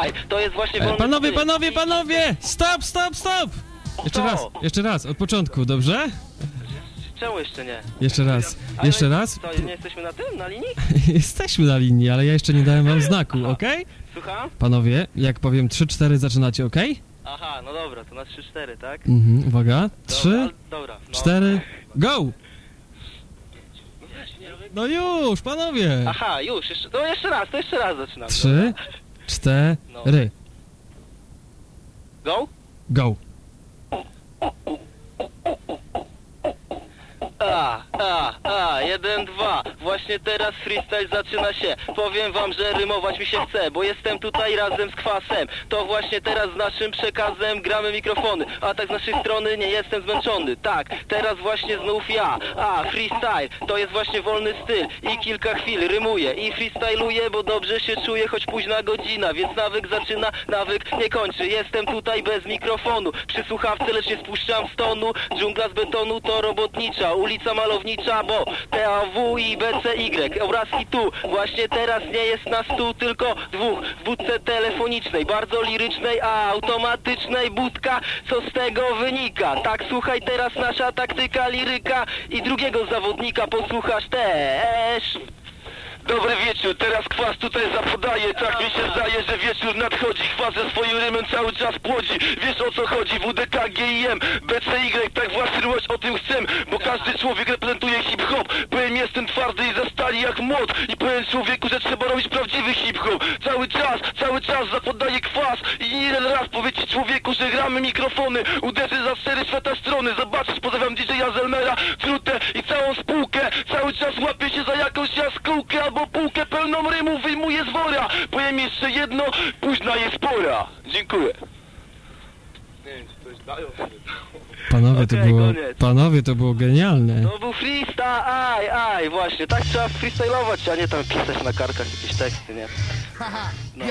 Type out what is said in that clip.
Aj, to jest właśnie E, wolny Panowie, panowie, panowie! Stop, stop, stop! Jeszcze Co? raz, jeszcze raz, od początku, dobrze? Czemu jeszcze nie? Jeszcze raz, Ale jeszcze raz. Co, nie jesteśmy na tym, na linii? Jesteśmy na linii, ale ja jeszcze nie dałem wam znaku, okej? Słucham? Panowie, jak powiem 3-4 zaczynacie, okej? Aha, no dobra, to na 3-4, tak? Mhm, uwaga. Dobra, 3, ale- Dobra, no. 4, go! No już, panowie! Aha, już, jeszcze, to jeszcze raz, to jeszcze raz zaczynam. 3, 4, Go? go! A, a, jeden, dwa. Właśnie teraz freestyle zaczyna się. Powiem wam, że rymować mi się chce, bo jestem tutaj razem z kwasem. To właśnie teraz z naszym przekazem gramy mikrofony. A tak z naszej strony nie jestem zmęczony. Tak, teraz właśnie znów ja. A, freestyle, to jest właśnie wolny styl. I kilka chwil rymuję i freestyluję, bo dobrze się czuję, choć późna godzina. Więc nawyk zaczyna, nawyk nie kończy. Jestem tutaj bez mikrofonu. Przy słuchawce, lecz nie spuszczam stonu. Dżungla z betonu to robotnicza. Ulica malownicza, bo TAW i BCY. Obrazki tu. Właśnie teraz nie jest nas tu, tylko dwóch. W budce telefonicznej, bardzo lirycznej, a automatycznej budka. Co z tego wynika? Tak, słuchaj teraz nasza taktyka liryka i drugiego zawodnika posłuchasz też. Dobry wieczór, teraz kwas tutaj zapodaje Tak mi się zdaje, że wieczór nadchodzi Kwas ze swoim rymem cały czas płodzi Wiesz o co chodzi, WDK, GIM BCY, tak własność o tym chcę Bo każdy człowiek reprezentuje hip-hop. Powiem jestem twardy i za stali jak młot. I powiem człowieku, że trzeba robić prawdziwy hip-hop. Cały czas, cały czas zapodaję kwas. I ile raz powie ci człowieku, że gramy mikrofony. Uderzy za cztery świata strony. Zobaczysz, pozdrawiam DJ-a Zelmera Trutę i całą spółkę. Cały czas łapię się za jakąś jaskółkę Albo półkę pełną rymu. Wyjmuję z wora. Powiem jeszcze jedno, późna jest pora. Dziękuję Panowie, to Okej, było, koniec. panowie, to było genialne. To był freestyle, aj, aj, właśnie Tak trzeba freestylować, a nie tam pisać na kartkach jakieś teksty, nie? Haha, No.